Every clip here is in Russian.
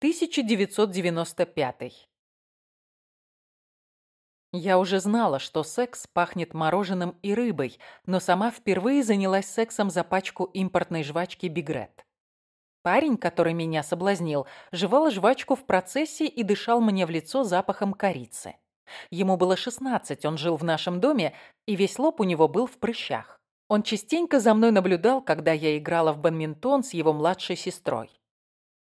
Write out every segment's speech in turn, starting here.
1995. Я уже знала, что секс пахнет мороженым и рыбой, но сама впервые занялась сексом за пачку импортной жвачки Бигрет. Парень, который меня соблазнил, жевал жвачку в процессе и дышал мне в лицо запахом корицы. Ему было 16, он жил в нашем доме, и весь лоб у него был в прыщах. Он частенько за мной наблюдал, когда я играла в бадминтон с его младшей сестрой.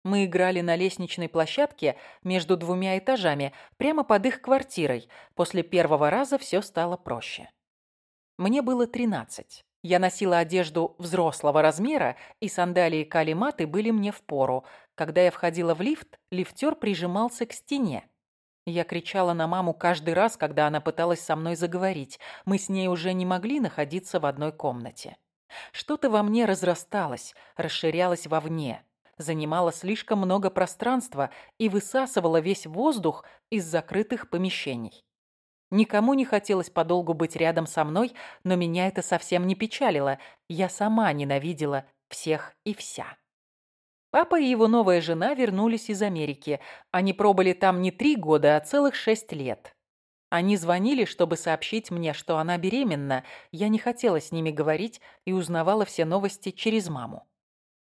Мы играли на лестничной площадке между двумя этажами, прямо под их квартирой. После первого раза все стало проще. Мне было 13. Я носила одежду взрослого размера, и сандалии калиматы были мне в пору. Когда я входила в лифт, лифтер прижимался к стене. Я кричала на маму каждый раз, когда она пыталась со мной заговорить. Мы с ней уже не могли находиться в одной комнате. Что-то во мне разрасталось, расширялось вовне занимала слишком много пространства и высасывала весь воздух из закрытых помещений. Никому не хотелось подолгу быть рядом со мной, но меня это совсем не печалило. Я сама ненавидела всех и вся. Папа и его новая жена вернулись из Америки. Они пробыли там не три года, а целых шесть лет. Они звонили, чтобы сообщить мне, что она беременна. Я не хотела с ними говорить и узнавала все новости через маму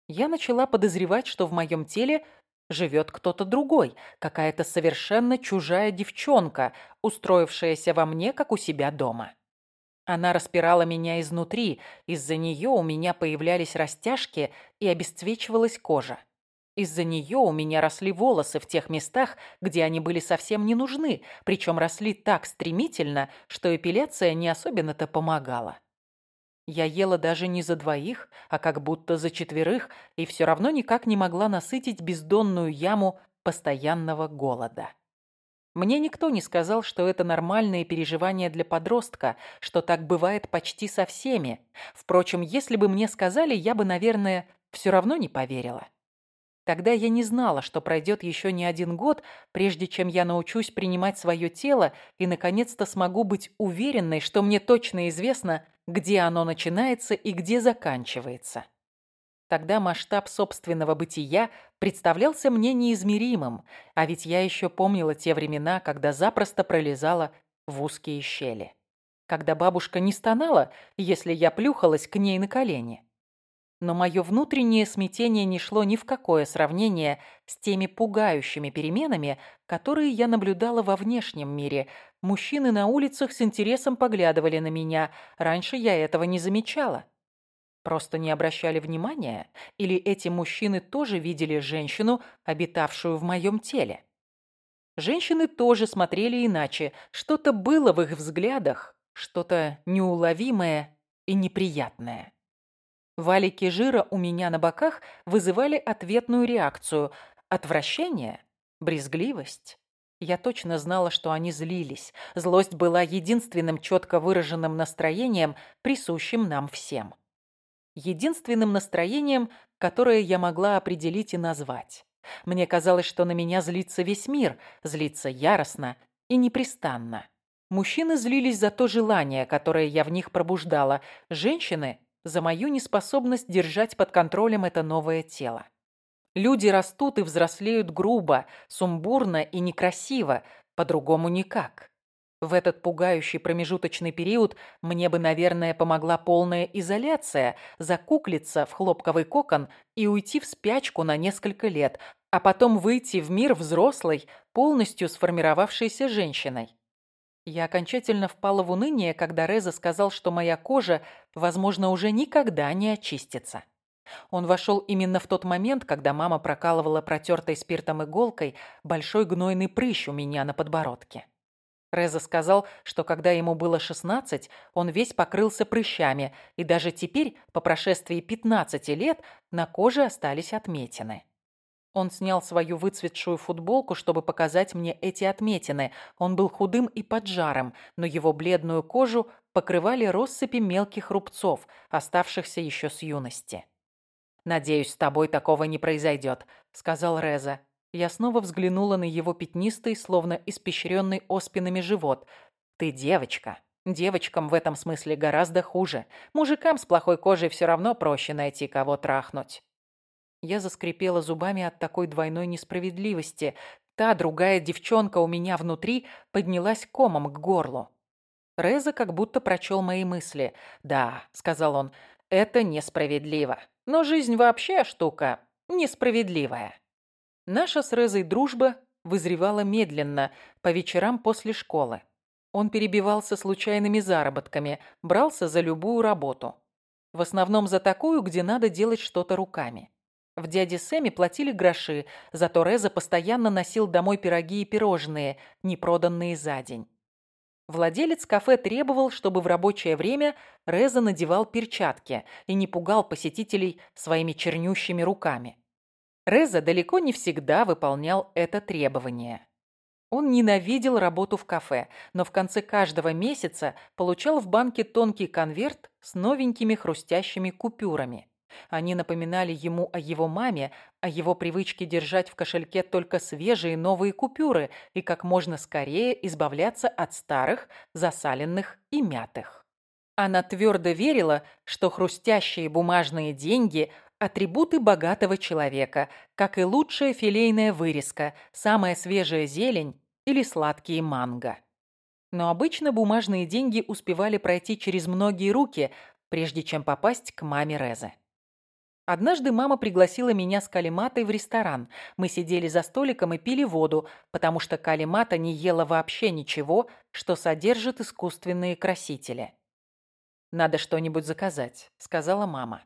я начала подозревать, что в моем теле живет кто-то другой, какая-то совершенно чужая девчонка, устроившаяся во мне, как у себя дома. Она распирала меня изнутри, из-за нее у меня появлялись растяжки и обесцвечивалась кожа. Из-за нее у меня росли волосы в тех местах, где они были совсем не нужны, причем росли так стремительно, что эпиляция не особенно-то помогала. Я ела даже не за двоих, а как будто за четверых, и все равно никак не могла насытить бездонную яму постоянного голода. Мне никто не сказал, что это нормальные переживания для подростка, что так бывает почти со всеми. Впрочем, если бы мне сказали, я бы, наверное, все равно не поверила. Тогда я не знала, что пройдет еще не один год, прежде чем я научусь принимать свое тело и, наконец-то, смогу быть уверенной, что мне точно известно, где оно начинается и где заканчивается. Тогда масштаб собственного бытия представлялся мне неизмеримым, а ведь я еще помнила те времена, когда запросто пролезала в узкие щели. Когда бабушка не стонала, если я плюхалась к ней на колени. Но мое внутреннее смятение не шло ни в какое сравнение с теми пугающими переменами, которые я наблюдала во внешнем мире. Мужчины на улицах с интересом поглядывали на меня. Раньше я этого не замечала. Просто не обращали внимания? Или эти мужчины тоже видели женщину, обитавшую в моем теле? Женщины тоже смотрели иначе. Что-то было в их взглядах, что-то неуловимое и неприятное. Валики жира у меня на боках вызывали ответную реакцию. Отвращение, брезгливость. Я точно знала, что они злились. Злость была единственным четко выраженным настроением, присущим нам всем. Единственным настроением, которое я могла определить и назвать. Мне казалось, что на меня злится весь мир, злится яростно и непрестанно. Мужчины злились за то желание, которое я в них пробуждала. Женщины за мою неспособность держать под контролем это новое тело. Люди растут и взрослеют грубо, сумбурно и некрасиво, по-другому никак. В этот пугающий промежуточный период мне бы, наверное, помогла полная изоляция, закуклиться в хлопковый кокон и уйти в спячку на несколько лет, а потом выйти в мир взрослой, полностью сформировавшейся женщиной. Я окончательно впала в уныние, когда Реза сказал, что моя кожа, возможно, уже никогда не очистится. Он вошел именно в тот момент, когда мама прокалывала протертой спиртом иголкой большой гнойный прыщ у меня на подбородке. Реза сказал, что когда ему было 16, он весь покрылся прыщами, и даже теперь, по прошествии 15 лет, на коже остались отметины. Он снял свою выцветшую футболку, чтобы показать мне эти отметины. Он был худым и поджаром, но его бледную кожу покрывали россыпи мелких рубцов, оставшихся еще с юности. «Надеюсь, с тобой такого не произойдет», — сказал Реза. Я снова взглянула на его пятнистый, словно испещренный оспинами живот. «Ты девочка. Девочкам в этом смысле гораздо хуже. Мужикам с плохой кожей все равно проще найти, кого трахнуть». Я заскрипела зубами от такой двойной несправедливости. Та другая девчонка у меня внутри поднялась комом к горлу. Реза как будто прочел мои мысли. «Да», — сказал он, — «это несправедливо. Но жизнь вообще штука несправедливая». Наша с Резой дружба вызревала медленно, по вечерам после школы. Он перебивался случайными заработками, брался за любую работу. В основном за такую, где надо делать что-то руками. В дяде Сэме платили гроши, зато Реза постоянно носил домой пироги и пирожные, не проданные за день. Владелец кафе требовал, чтобы в рабочее время Реза надевал перчатки и не пугал посетителей своими чернющими руками. Реза далеко не всегда выполнял это требование. Он ненавидел работу в кафе, но в конце каждого месяца получал в банке тонкий конверт с новенькими хрустящими купюрами. Они напоминали ему о его маме, о его привычке держать в кошельке только свежие новые купюры и как можно скорее избавляться от старых, засаленных и мятых. Она твердо верила, что хрустящие бумажные деньги – атрибуты богатого человека, как и лучшая филейная вырезка, самая свежая зелень или сладкие манго. Но обычно бумажные деньги успевали пройти через многие руки, прежде чем попасть к маме Резе. Однажды мама пригласила меня с Калиматой в ресторан. Мы сидели за столиком и пили воду, потому что Калимата не ела вообще ничего, что содержит искусственные красители. «Надо что-нибудь заказать», — сказала мама.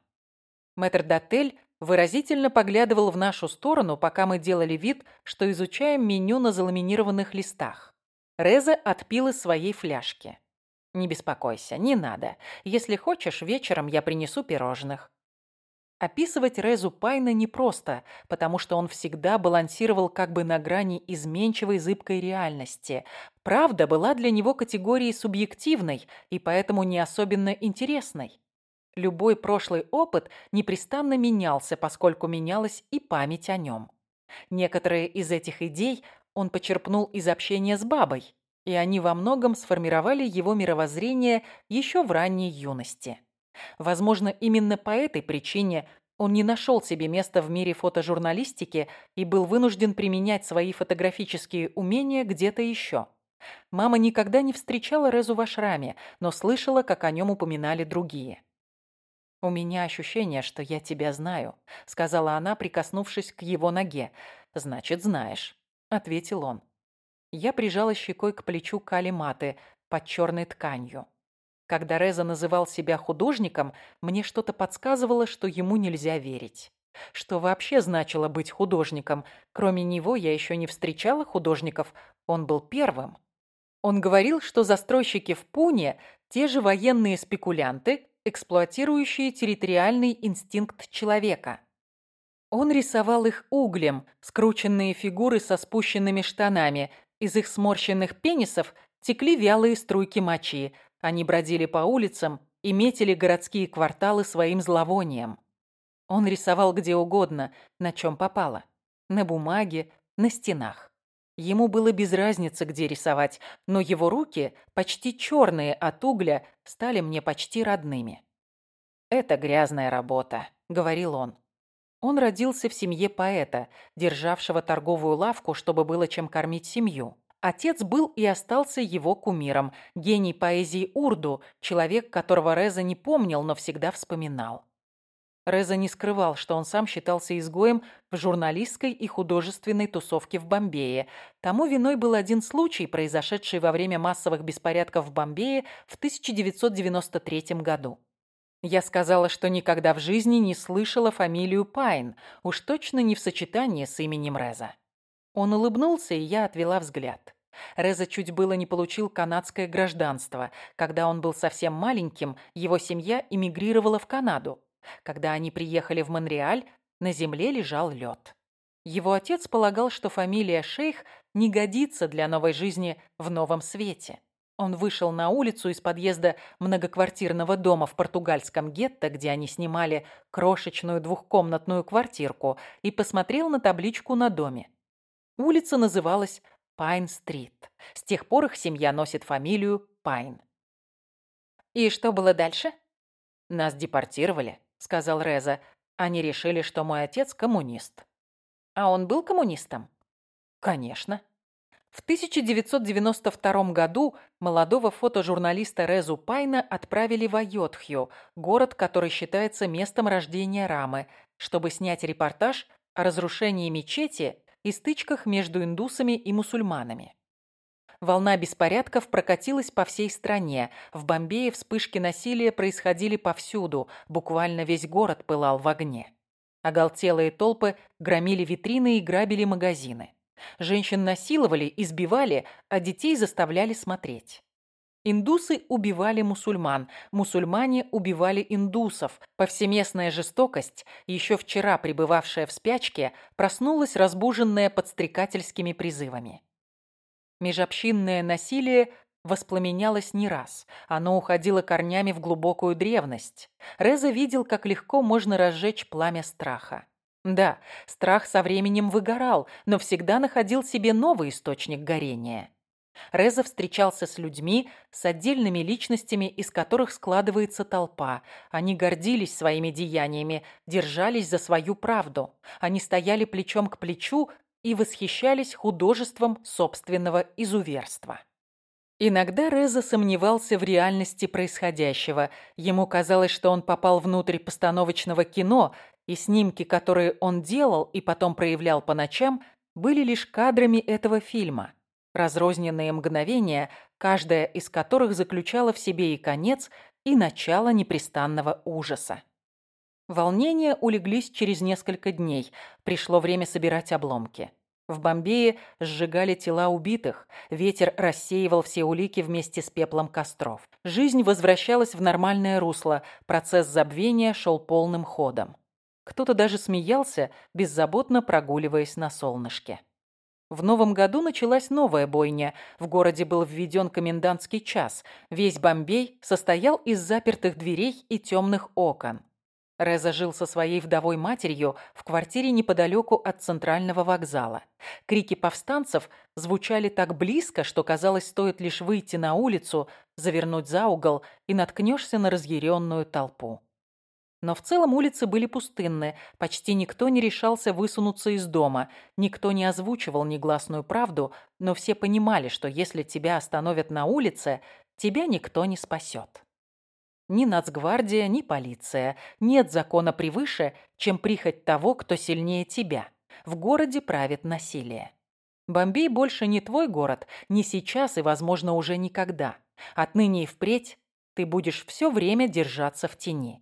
Мэтр Дотель выразительно поглядывал в нашу сторону, пока мы делали вид, что изучаем меню на заламинированных листах. Реза отпил из своей фляжки. «Не беспокойся, не надо. Если хочешь, вечером я принесу пирожных». Описывать Резу Пайна непросто, потому что он всегда балансировал как бы на грани изменчивой зыбкой реальности. Правда была для него категорией субъективной и поэтому не особенно интересной. Любой прошлый опыт непрестанно менялся, поскольку менялась и память о нем. Некоторые из этих идей он почерпнул из общения с бабой, и они во многом сформировали его мировоззрение еще в ранней юности. Возможно, именно по этой причине он не нашел себе места в мире фотожурналистики и был вынужден применять свои фотографические умения где-то еще. Мама никогда не встречала Резу в ашраме, но слышала, как о нем упоминали другие. «У меня ощущение, что я тебя знаю», — сказала она, прикоснувшись к его ноге. «Значит, знаешь», — ответил он. Я прижала щекой к плечу Калиматы под черной тканью. Когда Реза называл себя художником, мне что-то подсказывало, что ему нельзя верить. Что вообще значило быть художником? Кроме него я еще не встречала художников, он был первым. Он говорил, что застройщики в Пуне – те же военные спекулянты, эксплуатирующие территориальный инстинкт человека. Он рисовал их углем, скрученные фигуры со спущенными штанами. Из их сморщенных пенисов текли вялые струйки мочи. Они бродили по улицам и метили городские кварталы своим зловонием. Он рисовал где угодно, на чем попало. На бумаге, на стенах. Ему было без разницы, где рисовать, но его руки, почти черные от угля, стали мне почти родными. «Это грязная работа», — говорил он. Он родился в семье поэта, державшего торговую лавку, чтобы было чем кормить семью. Отец был и остался его кумиром, гений поэзии урду, человек, которого Реза не помнил, но всегда вспоминал. Реза не скрывал, что он сам считался изгоем в журналистской и художественной тусовке в Бомбее. Тому виной был один случай, произошедший во время массовых беспорядков в Бомбее в 1993 году. Я сказала, что никогда в жизни не слышала фамилию Пайн, уж точно не в сочетании с именем Реза. Он улыбнулся, и я отвела взгляд. Реза чуть было не получил канадское гражданство. Когда он был совсем маленьким, его семья эмигрировала в Канаду. Когда они приехали в Монреаль, на земле лежал лед. Его отец полагал, что фамилия Шейх не годится для новой жизни в новом свете. Он вышел на улицу из подъезда многоквартирного дома в португальском гетто, где они снимали крошечную двухкомнатную квартирку, и посмотрел на табличку на доме. Улица называлась Пайн-стрит. С тех пор их семья носит фамилию Пайн. «И что было дальше?» «Нас депортировали», — сказал Реза. Они решили, что мой отец коммунист. А он был коммунистом? Конечно. В 1992 году молодого фотожурналиста Резу Пайна отправили в Айотхью, город, который считается местом рождения Рамы, чтобы снять репортаж о разрушении мечети и стычках между индусами и мусульманами. Волна беспорядков прокатилась по всей стране. В Бомбее вспышки насилия происходили повсюду, буквально весь город пылал в огне. Оголтелые толпы громили витрины и грабили магазины. Женщин насиловали, избивали, а детей заставляли смотреть. Индусы убивали мусульман, мусульмане убивали индусов. Повсеместная жестокость, еще вчера пребывавшая в спячке, проснулась разбуженная подстрекательскими призывами. Межобщинное насилие воспламенялось не раз. Оно уходило корнями в глубокую древность. Реза видел, как легко можно разжечь пламя страха. Да, страх со временем выгорал, но всегда находил себе новый источник горения. Реза встречался с людьми, с отдельными личностями, из которых складывается толпа. Они гордились своими деяниями, держались за свою правду. Они стояли плечом к плечу и восхищались художеством собственного изуверства. Иногда Реза сомневался в реальности происходящего. Ему казалось, что он попал внутрь постановочного кино, и снимки, которые он делал и потом проявлял по ночам, были лишь кадрами этого фильма. Разрозненные мгновения, каждая из которых заключала в себе и конец, и начало непрестанного ужаса. Волнения улеглись через несколько дней. Пришло время собирать обломки. В Бомбее сжигали тела убитых, ветер рассеивал все улики вместе с пеплом костров. Жизнь возвращалась в нормальное русло, процесс забвения шел полным ходом. Кто-то даже смеялся, беззаботно прогуливаясь на солнышке. В новом году началась новая бойня. В городе был введен комендантский час. Весь Бомбей состоял из запертых дверей и темных окон. Реза жил со своей вдовой матерью в квартире неподалеку от центрального вокзала. Крики повстанцев звучали так близко, что казалось, стоит лишь выйти на улицу, завернуть за угол и наткнешься на разъяренную толпу. Но в целом улицы были пустынны, почти никто не решался высунуться из дома, никто не озвучивал негласную правду, но все понимали, что если тебя остановят на улице, тебя никто не спасет. Ни нацгвардия, ни полиция. Нет закона превыше, чем прихоть того, кто сильнее тебя. В городе правит насилие. Бомбей больше не твой город, не сейчас и, возможно, уже никогда. Отныне и впредь ты будешь все время держаться в тени.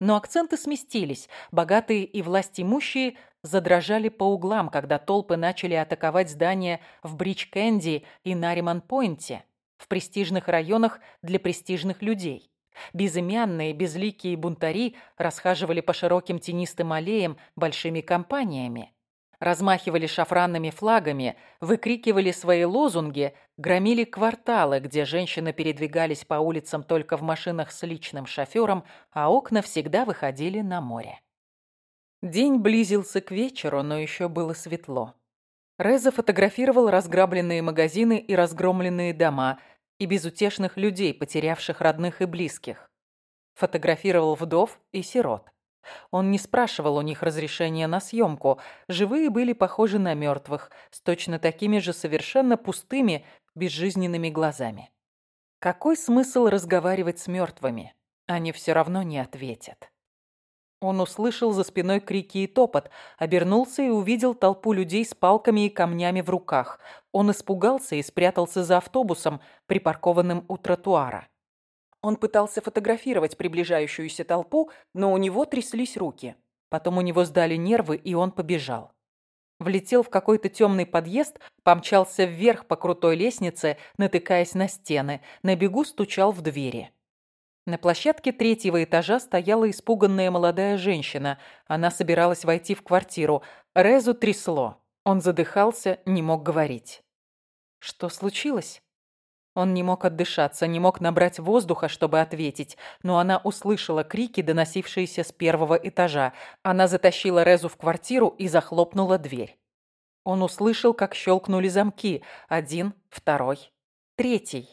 Но акценты сместились. Богатые и властимущие задрожали по углам, когда толпы начали атаковать здания в Бридж-Кэнди и Нариман-Пойнте, в престижных районах для престижных людей. Безымянные, безликие бунтари расхаживали по широким тенистым аллеям большими компаниями. Размахивали шафранными флагами, выкрикивали свои лозунги, громили кварталы, где женщины передвигались по улицам только в машинах с личным шофёром, а окна всегда выходили на море. День близился к вечеру, но еще было светло. Реза фотографировал разграбленные магазины и разгромленные дома, и безутешных людей, потерявших родных и близких. Фотографировал вдов и сирот. Он не спрашивал у них разрешения на съемку. Живые были похожи на мертвых, с точно такими же совершенно пустыми, безжизненными глазами. Какой смысл разговаривать с мертвыми? Они все равно не ответят. Он услышал за спиной крики и топот, обернулся и увидел толпу людей с палками и камнями в руках. Он испугался и спрятался за автобусом, припаркованным у тротуара. Он пытался фотографировать приближающуюся толпу, но у него тряслись руки. Потом у него сдали нервы, и он побежал. Влетел в какой-то темный подъезд, помчался вверх по крутой лестнице, натыкаясь на стены, на бегу стучал в двери. На площадке третьего этажа стояла испуганная молодая женщина. Она собиралась войти в квартиру. Резу трясло. Он задыхался, не мог говорить. Что случилось? Он не мог отдышаться, не мог набрать воздуха, чтобы ответить, но она услышала крики, доносившиеся с первого этажа. Она затащила Резу в квартиру и захлопнула дверь. Он услышал, как щелкнули замки. Один, второй, третий.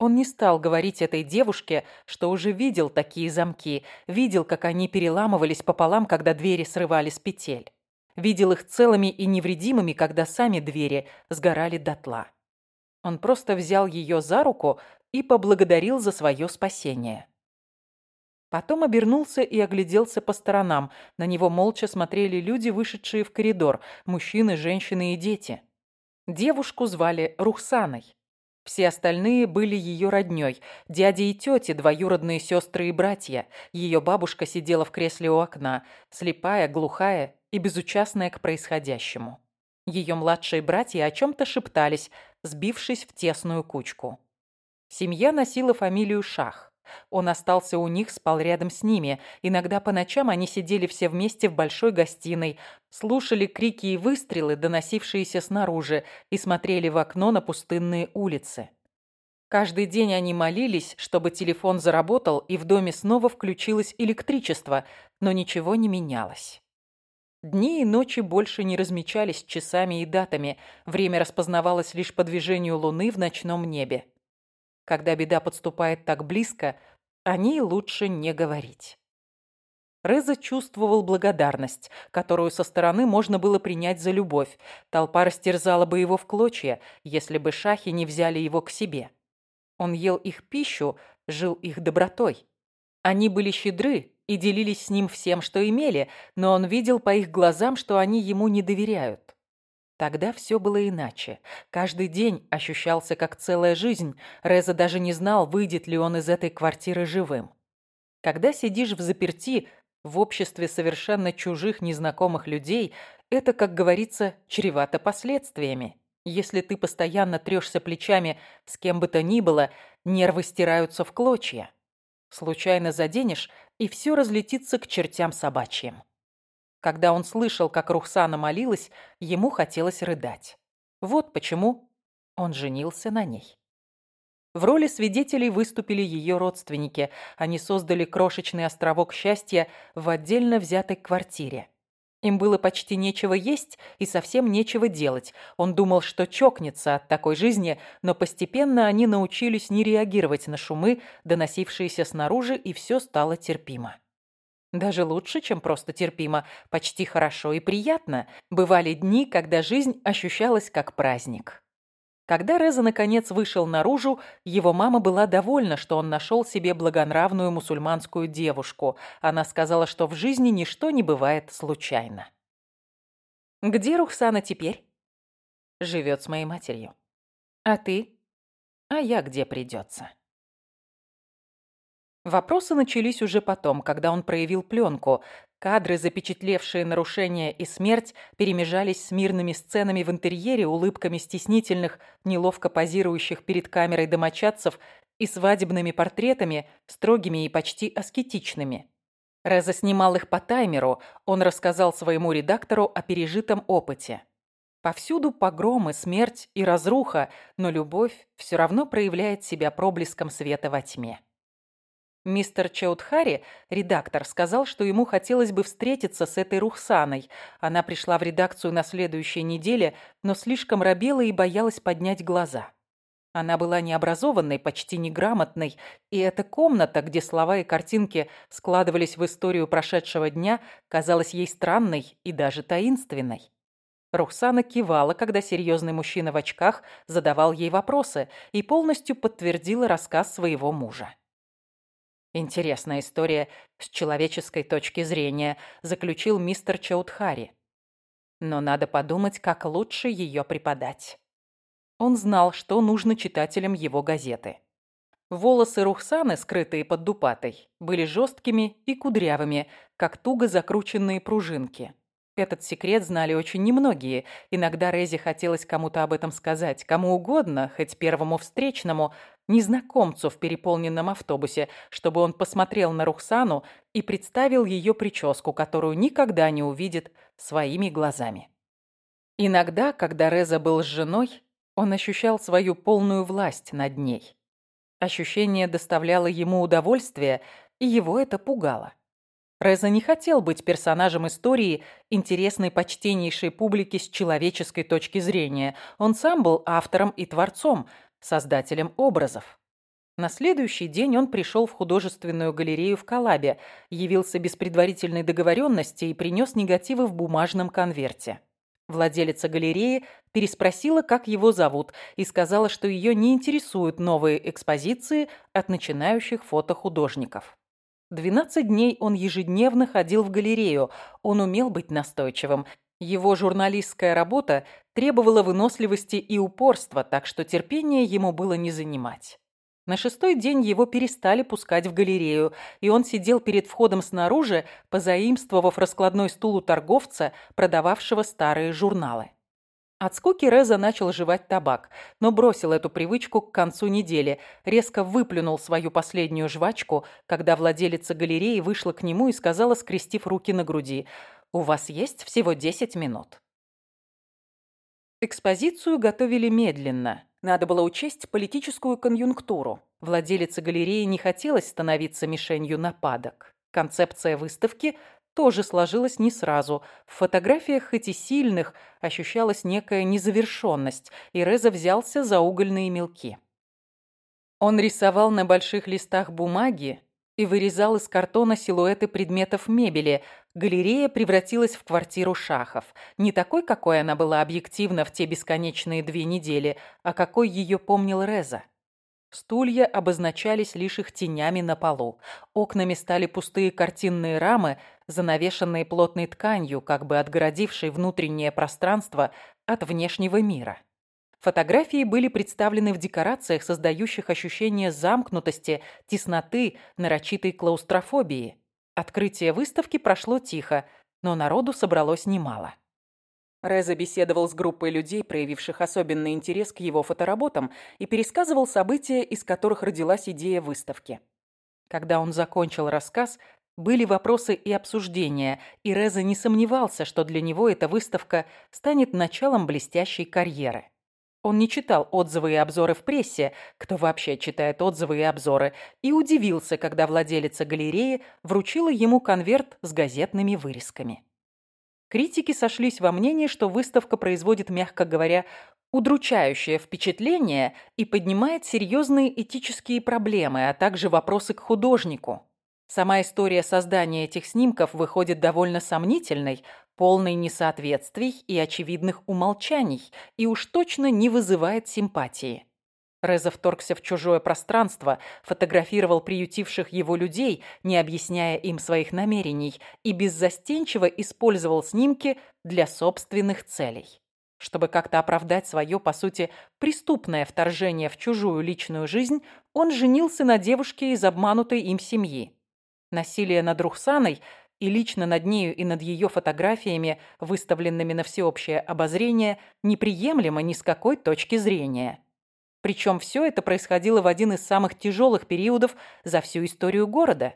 Он не стал говорить этой девушке, что уже видел такие замки, видел, как они переламывались пополам, когда двери срывали с петель. Видел их целыми и невредимыми, когда сами двери сгорали дотла. Он просто взял ее за руку и поблагодарил за свое спасение. Потом обернулся и огляделся по сторонам. На него молча смотрели люди, вышедшие в коридор, мужчины, женщины и дети. Девушку звали Рухсаной. Все остальные были ее роднёй. Дяди и тети, двоюродные сестры и братья. Ее бабушка сидела в кресле у окна, слепая, глухая и безучастная к происходящему. Ее младшие братья о чем-то шептались, сбившись в тесную кучку. Семья носила фамилию Шах. Он остался у них, спал рядом с ними. Иногда по ночам они сидели все вместе в большой гостиной, слушали крики и выстрелы, доносившиеся снаружи, и смотрели в окно на пустынные улицы. Каждый день они молились, чтобы телефон заработал и в доме снова включилось электричество, но ничего не менялось. Дни и ночи больше не размечались часами и датами, время распознавалось лишь по движению луны в ночном небе. Когда беда подступает так близко, о ней лучше не говорить. Реза чувствовал благодарность, которую со стороны можно было принять за любовь. Толпа растерзала бы его в клочья, если бы шахи не взяли его к себе. Он ел их пищу, жил их добротой. Они были щедры и делились с ним всем, что имели, но он видел по их глазам, что они ему не доверяют. Тогда все было иначе. Каждый день ощущался как целая жизнь. Реза даже не знал, выйдет ли он из этой квартиры живым. Когда сидишь в заперти, в обществе совершенно чужих, незнакомых людей, это, как говорится, чревато последствиями. Если ты постоянно трешься плечами с кем бы то ни было, нервы стираются в клочья. Случайно заденешь, и все разлетится к чертям собачьим. Когда он слышал, как Рухсана молилась, ему хотелось рыдать. Вот почему он женился на ней. В роли свидетелей выступили ее родственники. Они создали крошечный островок счастья в отдельно взятой квартире. Им было почти нечего есть и совсем нечего делать. Он думал, что чокнется от такой жизни, но постепенно они научились не реагировать на шумы, доносившиеся снаружи, и все стало терпимо. Даже лучше, чем просто терпимо, почти хорошо и приятно. Бывали дни, когда жизнь ощущалась как праздник. Когда Реза наконец вышел наружу, его мама была довольна, что он нашел себе благонравную мусульманскую девушку. Она сказала, что в жизни ничто не бывает случайно. «Где Рухсана теперь?» «Живет с моей матерью». «А ты?» «А я где придется». Вопросы начались уже потом, когда он проявил пленку. Кадры, запечатлевшие нарушения и смерть, перемежались с мирными сценами в интерьере, улыбками стеснительных, неловко позирующих перед камерой домочадцев и свадебными портретами, строгими и почти аскетичными. Реза снимал их по таймеру, он рассказал своему редактору о пережитом опыте. Повсюду погромы, смерть и разруха, но любовь все равно проявляет себя проблеском света во тьме. Мистер Чаудхари, редактор, сказал, что ему хотелось бы встретиться с этой Рухсаной. Она пришла в редакцию на следующей неделе, но слишком робела и боялась поднять глаза. Она была необразованной, почти неграмотной, и эта комната, где слова и картинки складывались в историю прошедшего дня, казалась ей странной и даже таинственной. Рухсана кивала, когда серьезный мужчина в очках задавал ей вопросы и полностью подтвердила рассказ своего мужа. Интересная история с человеческой точки зрения, заключил мистер Чаудхари. Но надо подумать, как лучше ее преподать. Он знал, что нужно читателям его газеты. Волосы Рухсаны, скрытые под дупатой, были жесткими и кудрявыми, как туго закрученные пружинки. Этот секрет знали очень немногие. Иногда Резе хотелось кому-то об этом сказать, кому угодно, хоть первому встречному, незнакомцу в переполненном автобусе, чтобы он посмотрел на Рухсану и представил ее прическу, которую никогда не увидит своими глазами. Иногда, когда Реза был с женой, он ощущал свою полную власть над ней. Ощущение доставляло ему удовольствие, и его это пугало. Реза не хотел быть персонажем истории, интересной почтеннейшей публике с человеческой точки зрения. Он сам был автором и творцом, создателем образов. На следующий день он пришел в художественную галерею в Калабе, явился без предварительной договоренности и принес негативы в бумажном конверте. Владелица галереи переспросила, как его зовут, и сказала, что ее не интересуют новые экспозиции от начинающих фотохудожников. 12 дней он ежедневно ходил в галерею, он умел быть настойчивым. Его журналистская работа требовала выносливости и упорства, так что терпение ему было не занимать. На шестой день его перестали пускать в галерею, и он сидел перед входом снаружи, позаимствовав раскладной стул у торговца, продававшего старые журналы. От скуки Реза начал жевать табак, но бросил эту привычку к концу недели, резко выплюнул свою последнюю жвачку, когда владелица галереи вышла к нему и сказала, скрестив руки на груди, «У вас есть всего 10 минут». Экспозицию готовили медленно. Надо было учесть политическую конъюнктуру. Владелице галереи не хотелось становиться мишенью нападок. Концепция выставки тоже сложилась не сразу. В фотографиях, хоть и сильных, ощущалась некая незавершенность, и Реза взялся за угольные мелки. Он рисовал на больших листах бумаги и вырезал из картона силуэты предметов мебели. Галерея превратилась в квартиру шахов. Не такой, какой она была объективно в те бесконечные две недели, а какой ее помнил Реза. Стулья обозначались лишь их тенями на полу. Окнами стали пустые картинные рамы, занавешенные плотной тканью, как бы отгородившей внутреннее пространство от внешнего мира. Фотографии были представлены в декорациях, создающих ощущение замкнутости, тесноты, нарочитой клаустрофобии. Открытие выставки прошло тихо, но народу собралось немало. Реза беседовал с группой людей, проявивших особенный интерес к его фотоработам, и пересказывал события, из которых родилась идея выставки. Когда он закончил рассказ, были вопросы и обсуждения, и Реза не сомневался, что для него эта выставка станет началом блестящей карьеры. Он не читал отзывы и обзоры в прессе, кто вообще читает отзывы и обзоры, и удивился, когда владелица галереи вручила ему конверт с газетными вырезками. Критики сошлись во мнении, что выставка производит, мягко говоря, удручающее впечатление и поднимает серьезные этические проблемы, а также вопросы к художнику. Сама история создания этих снимков выходит довольно сомнительной, полной несоответствий и очевидных умолчаний, и уж точно не вызывает симпатии. Реза вторгся в чужое пространство, фотографировал приютивших его людей, не объясняя им своих намерений, и беззастенчиво использовал снимки для собственных целей. Чтобы как-то оправдать свое, по сути, преступное вторжение в чужую личную жизнь, он женился на девушке из обманутой им семьи. Насилие над Рухсаной и лично над нею и над ее фотографиями, выставленными на всеобщее обозрение, неприемлемо ни с какой точки зрения. Причем все это происходило в один из самых тяжелых периодов за всю историю города.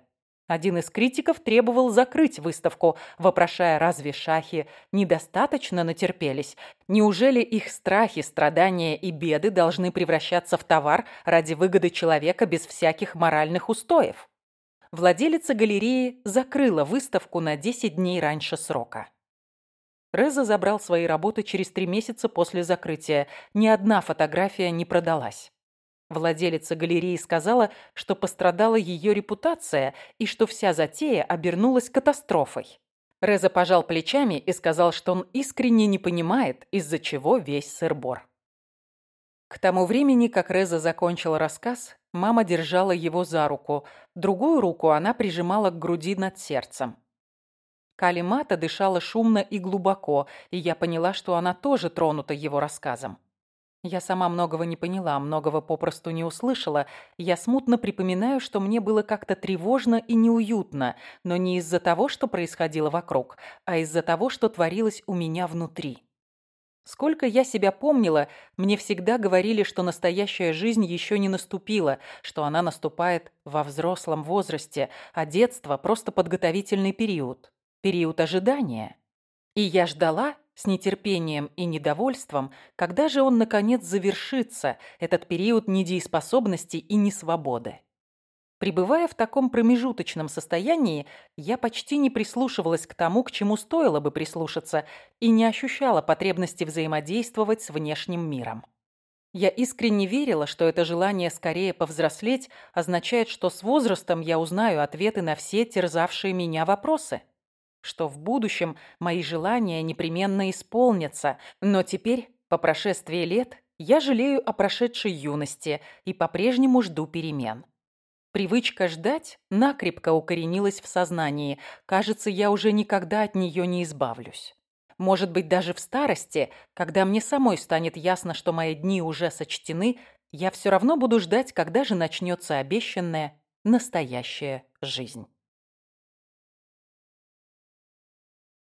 Один из критиков требовал закрыть выставку, вопрошая, разве шахи недостаточно натерпелись? Неужели их страхи, страдания и беды должны превращаться в товар ради выгоды человека без всяких моральных устоев? Владелица галереи закрыла выставку на 10 дней раньше срока. Реза забрал свои работы через три месяца после закрытия. Ни одна фотография не продалась. Владелица галереи сказала, что пострадала ее репутация и что вся затея обернулась катастрофой. Реза пожал плечами и сказал, что он искренне не понимает, из-за чего весь сыр-бор. К тому времени, как Реза закончил рассказ, мама держала его за руку, другую руку она прижимала к груди над сердцем. Калимата дышала шумно и глубоко, и я поняла, что она тоже тронута его рассказом. Я сама многого не поняла, многого попросту не услышала. Я смутно припоминаю, что мне было как-то тревожно и неуютно, но не из-за того, что происходило вокруг, а из-за того, что творилось у меня внутри. Сколько я себя помнила, мне всегда говорили, что настоящая жизнь еще не наступила, что она наступает во взрослом возрасте, а детство – просто подготовительный период период ожидания. И я ждала с нетерпением и недовольством, когда же он, наконец, завершится, этот период недееспособности и несвободы. Пребывая в таком промежуточном состоянии, я почти не прислушивалась к тому, к чему стоило бы прислушаться, и не ощущала потребности взаимодействовать с внешним миром. Я искренне верила, что это желание скорее повзрослеть означает, что с возрастом я узнаю ответы на все терзавшие меня вопросы. Что в будущем мои желания непременно исполнятся, но теперь, по прошествии лет, я жалею о прошедшей юности и по-прежнему жду перемен. Привычка ждать накрепко укоренилась в сознании. Кажется, я уже никогда от нее не избавлюсь. Может быть, даже в старости, когда мне самой станет ясно, что мои дни уже сочтены, я все равно буду ждать, когда же начнется обещанная настоящая жизнь.